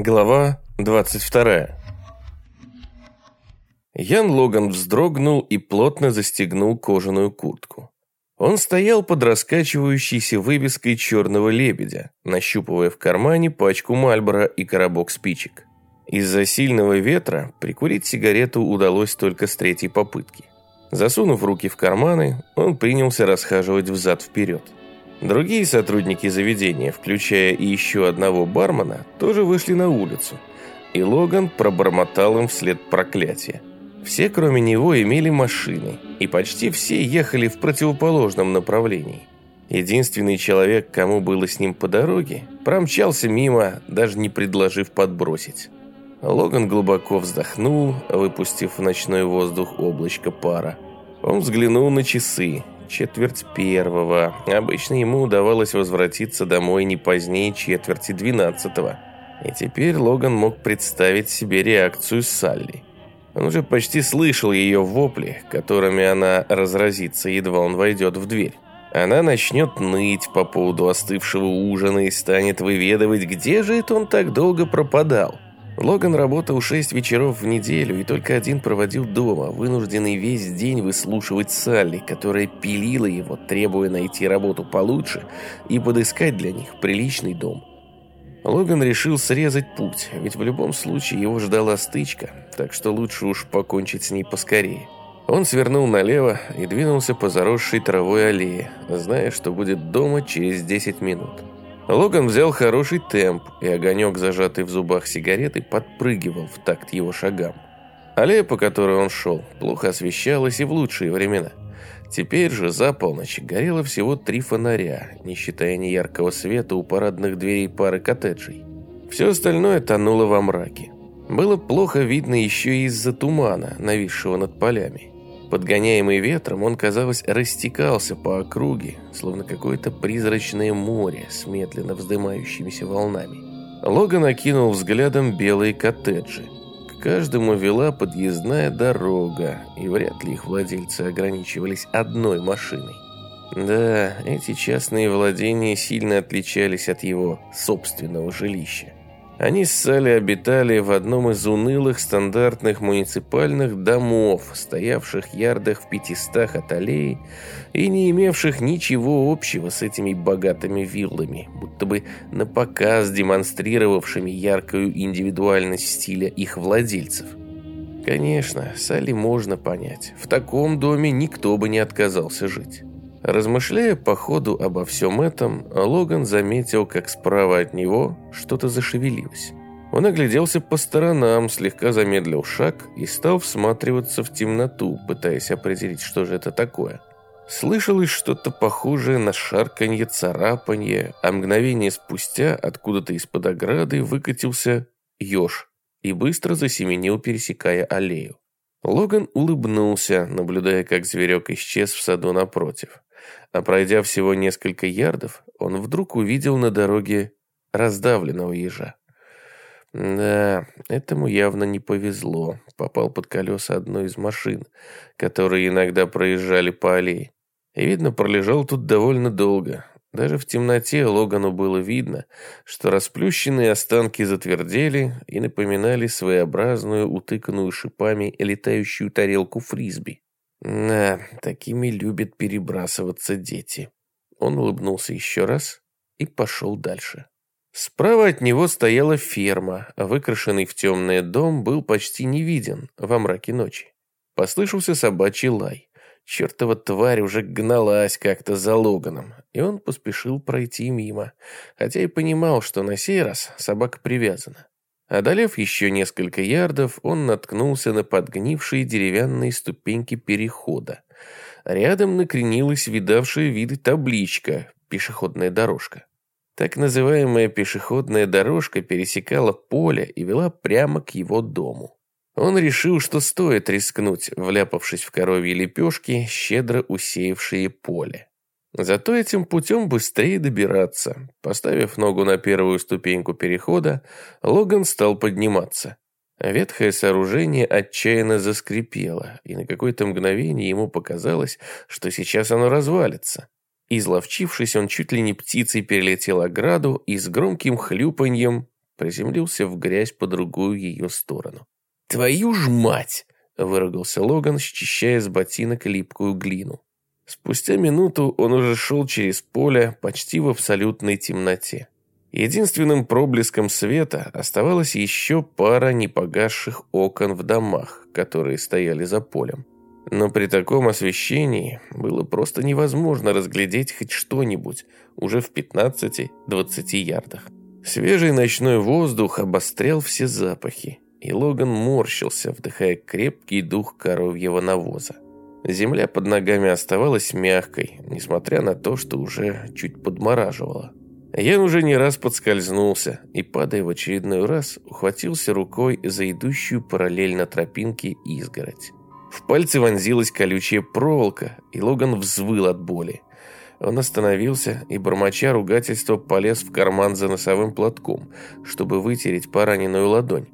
Глава 22. Ян Логан вздрогнул и плотно застегнул кожаную куртку. Он стоял под раскачивающейся вывеской черного лебедя, нащупывая в кармане пачку Мальбора и коробок спичек. Из-за сильного ветра прикурить сигарету удалось только с третьей попытки. Засунув руки в карманы, он принялся расхаживать взад-вперед. Другие сотрудники заведения, включая и еще одного бармена, тоже вышли на улицу, и Логан пробормотал им вслед проклятия. Все, кроме него, имели машины, и почти все ехали в противоположном направлении. Единственный человек, кому было с ним по дороге, промчался мимо, даже не предложив подбросить. Логан глубоко вздохнул, выпустив в ночной воздух облачко пара. Он взглянул на часы, четверть первого. Обычно ему удавалось возвратиться домой не позднее четверти двенадцатого. И теперь Логан мог представить себе реакцию Салли. Он уже почти слышал ее вопли, которыми она разразится, едва он войдет в дверь. Она начнет ныть по поводу остывшего ужина и станет выведывать, где же это он так долго пропадал. Логан работал шесть вечеров в неделю и только один проводил дома, вынужденный весь день выслушивать Салли, которая пилила его, требуя найти работу получше и подыскать для них приличный дом. Логан решил срезать путь, ведь в любом случае его ждала стычка, так что лучше уж покончить с ней поскорее. Он свернул налево и двинулся по заросшей травой аллее, зная, что будет дома через 10 минут. Логан взял хороший темп, и огонек, зажатый в зубах сигареты, подпрыгивал в такт его шагам. Аллея, по которой он шел, плохо освещалась и в лучшие времена. Теперь же за полночь горело всего три фонаря, не считая неяркого света у парадных дверей пары коттеджей. Все остальное тонуло во мраке. Было плохо видно еще и из-за тумана, нависшего над полями. Подгоняемый ветром, он, казалось, растекался по округе, словно какое-то призрачное море с медленно вздымающимися волнами. Логан окинул взглядом белые коттеджи. К каждому вела подъездная дорога, и вряд ли их владельцы ограничивались одной машиной. Да, эти частные владения сильно отличались от его собственного жилища. Они с Салли обитали в одном из унылых стандартных муниципальных домов, стоявших ярдах в пятистах от аллеи и не имевших ничего общего с этими богатыми виллами, будто бы на показ демонстрировавшими яркую индивидуальность стиля их владельцев. Конечно, Салли можно понять. В таком доме никто бы не отказался жить. Размышляя по ходу обо всем этом, Логан заметил, как справа от него что-то зашевелилось. Он огляделся по сторонам, слегка замедлил шаг и стал всматриваться в темноту, пытаясь определить, что же это такое. Слышалось что-то похожее на шарканье, царапанье, а мгновение спустя откуда-то из-под ограды выкатился еж и быстро засеменил, пересекая аллею. Логан улыбнулся, наблюдая, как зверек исчез в саду напротив а пройдя всего несколько ярдов, он вдруг увидел на дороге раздавленного ежа. Да, этому явно не повезло. Попал под колеса одной из машин, которые иногда проезжали по аллее. И, видно, пролежал тут довольно долго. Даже в темноте Логану было видно, что расплющенные останки затвердели и напоминали своеобразную, утыканную шипами летающую тарелку фрисби. Да, такими любят перебрасываться дети. Он улыбнулся еще раз и пошел дальше. Справа от него стояла ферма, а выкрашенный в темный дом был почти не виден во мраке ночи. Послышался собачий лай. Чертова тварь уже гналась как-то за Логаном, и он поспешил пройти мимо, хотя и понимал, что на сей раз собака привязана. Одолев еще несколько ярдов, он наткнулся на подгнившие деревянные ступеньки перехода. Рядом накренилась видавшая виды табличка «Пешеходная дорожка». Так называемая пешеходная дорожка пересекала поле и вела прямо к его дому. Он решил, что стоит рискнуть, вляпавшись в коровьи лепешки, щедро усеявшие поле. Зато этим путем быстрее добираться. Поставив ногу на первую ступеньку перехода, Логан стал подниматься. Ветхое сооружение отчаянно заскрипело, и на какое-то мгновение ему показалось, что сейчас оно развалится. Изловчившись, он чуть ли не птицей перелетел ограду и с громким хлюпаньем приземлился в грязь по другую ее сторону. «Твою ж мать!» – выругался Логан, счищая с ботинок липкую глину. Спустя минуту он уже шел через поле почти в абсолютной темноте. Единственным проблеском света оставалась еще пара непогасших окон в домах, которые стояли за полем. Но при таком освещении было просто невозможно разглядеть хоть что-нибудь уже в 15-20 ярдах. Свежий ночной воздух обострял все запахи, и Логан морщился, вдыхая крепкий дух коровьего навоза. Земля под ногами оставалась мягкой, несмотря на то, что уже чуть подмораживало. Я уже не раз подскользнулся и, падая в очередной раз, ухватился рукой за идущую параллельно тропинке изгородь. В пальце вонзилась колючая проволока, и Логан взвыл от боли. Он остановился и, бормоча ругательства, полез в карман за носовым платком, чтобы вытереть пораненную ладонь.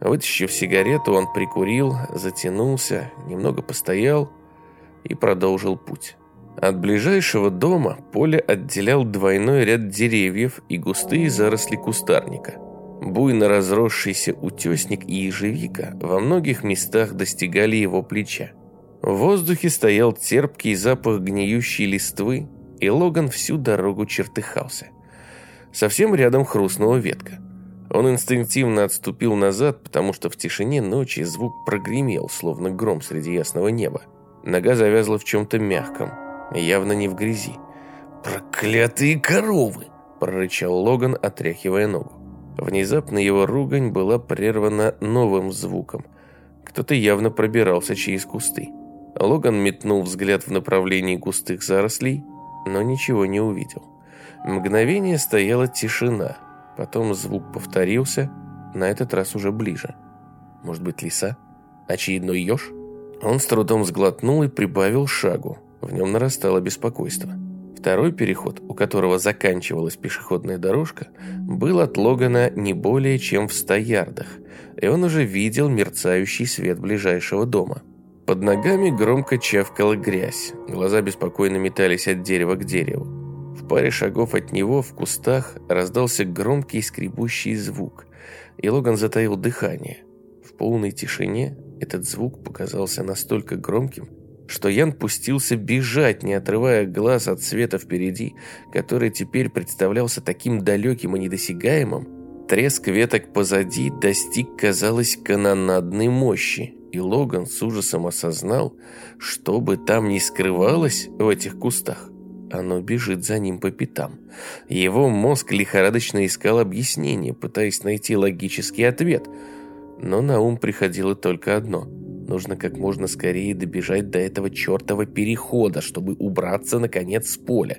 Вытащив сигарету, он прикурил, затянулся, немного постоял и продолжил путь. От ближайшего дома поле отделял двойной ряд деревьев и густые заросли кустарника. Буйно разросшийся утесник и ежевика во многих местах достигали его плеча. В воздухе стоял терпкий запах гниющей листвы, и Логан всю дорогу чертыхался. Совсем рядом хрустнула ветка. Он инстинктивно отступил назад, потому что в тишине ночи звук прогремел, словно гром среди ясного неба. Нога завязла в чем-то мягком, явно не в грязи. «Проклятые коровы!» – прорычал Логан, отряхивая ногу. Внезапно его ругань была прервана новым звуком. Кто-то явно пробирался через кусты. Логан метнул взгляд в направлении густых зарослей, но ничего не увидел. Мгновение стояла тишина, потом звук повторился, на этот раз уже ближе. Может быть, лиса? Очередной еж? Он с трудом сглотнул и прибавил шагу. В нем нарастало беспокойство. Второй переход, у которого заканчивалась пешеходная дорожка, был от Логана не более чем в ста ярдах, и он уже видел мерцающий свет ближайшего дома. Под ногами громко чавкала грязь, глаза беспокойно метались от дерева к дереву. В паре шагов от него в кустах раздался громкий скребущий звук, и Логан затаил дыхание. В полной тишине этот звук показался настолько громким, что Ян пустился бежать, не отрывая глаз от света впереди, который теперь представлялся таким далеким и недосягаемым. Треск веток позади достиг, казалось, канонадной мощи, и Логан с ужасом осознал, что бы там ни скрывалось в этих кустах, оно бежит за ним по пятам. Его мозг лихорадочно искал объяснение, пытаясь найти логический ответ – но на ум приходило только одно. Нужно как можно скорее добежать до этого чертова перехода, чтобы убраться, наконец, с поля.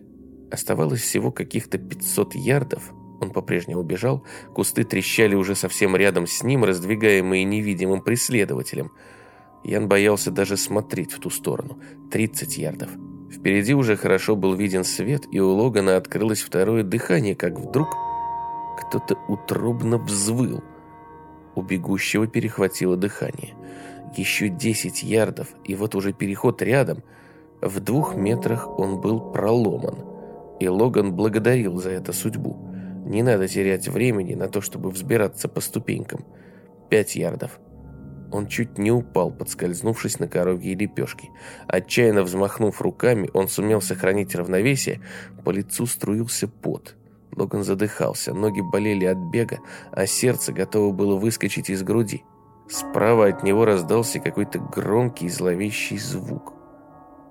Оставалось всего каких-то 500 ярдов. Он по-прежнему бежал, кусты трещали уже совсем рядом с ним, раздвигаемые невидимым преследователем. Ян боялся даже смотреть в ту сторону. 30 ярдов. Впереди уже хорошо был виден свет, и у Логана открылось второе дыхание, как вдруг кто-то утробно взвыл – у бегущего перехватило дыхание. Еще десять ярдов, и вот уже переход рядом. В двух метрах он был проломан. И Логан благодарил за это судьбу. Не надо терять времени на то, чтобы взбираться по ступенькам. Пять ярдов. Он чуть не упал, подскользнувшись на коровьей лепешке. Отчаянно взмахнув руками, он сумел сохранить равновесие. По лицу струился пот. Логан задыхался, ноги болели от бега, а сердце готово было выскочить из груди. Справа от него раздался какой-то громкий зловещий звук.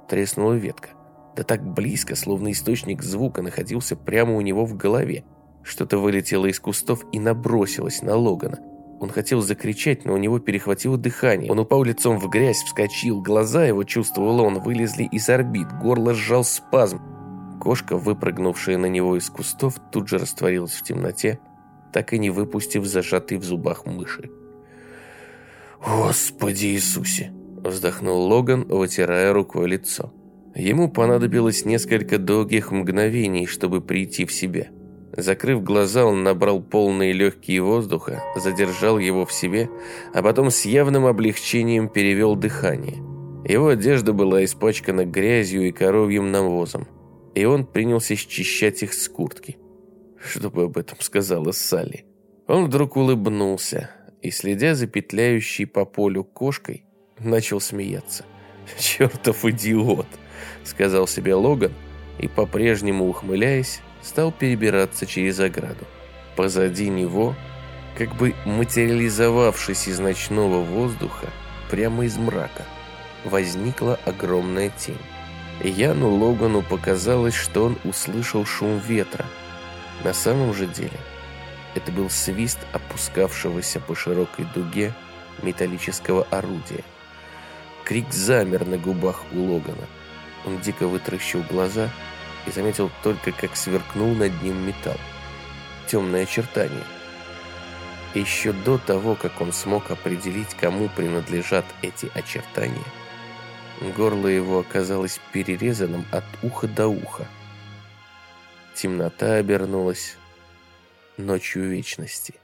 Треснула ветка. Да так близко, словно источник звука находился прямо у него в голове. Что-то вылетело из кустов и набросилось на Логана. Он хотел закричать, но у него перехватило дыхание. Он упал лицом в грязь, вскочил. Глаза его, чувствовал он, вылезли из орбит. Горло сжал спазм. Кошка, выпрыгнувшая на него из кустов, тут же растворилась в темноте, так и не выпустив зажатый в зубах мыши. «Господи Иисусе!» – вздохнул Логан, вытирая рукой лицо. Ему понадобилось несколько долгих мгновений, чтобы прийти в себя. Закрыв глаза, он набрал полные легкие воздуха, задержал его в себе, а потом с явным облегчением перевел дыхание. Его одежда была испачкана грязью и коровьим навозом и он принялся счищать их с куртки. Что бы об этом сказала Салли? Он вдруг улыбнулся и, следя за петляющей по полю кошкой, начал смеяться. «Чертов идиот!» — сказал себе Логан и, по-прежнему ухмыляясь, стал перебираться через ограду. Позади него, как бы материализовавшись из ночного воздуха, прямо из мрака, возникла огромная тень. Яну Логану показалось, что он услышал шум ветра. На самом же деле это был свист опускавшегося по широкой дуге металлического орудия. Крик замер на губах у Логана. Он дико вытращил глаза и заметил только, как сверкнул над ним металл. Темное очертание. Еще до того, как он смог определить, кому принадлежат эти очертания, горло его оказалось перерезанным от уха до уха. Темнота обернулась ночью вечности.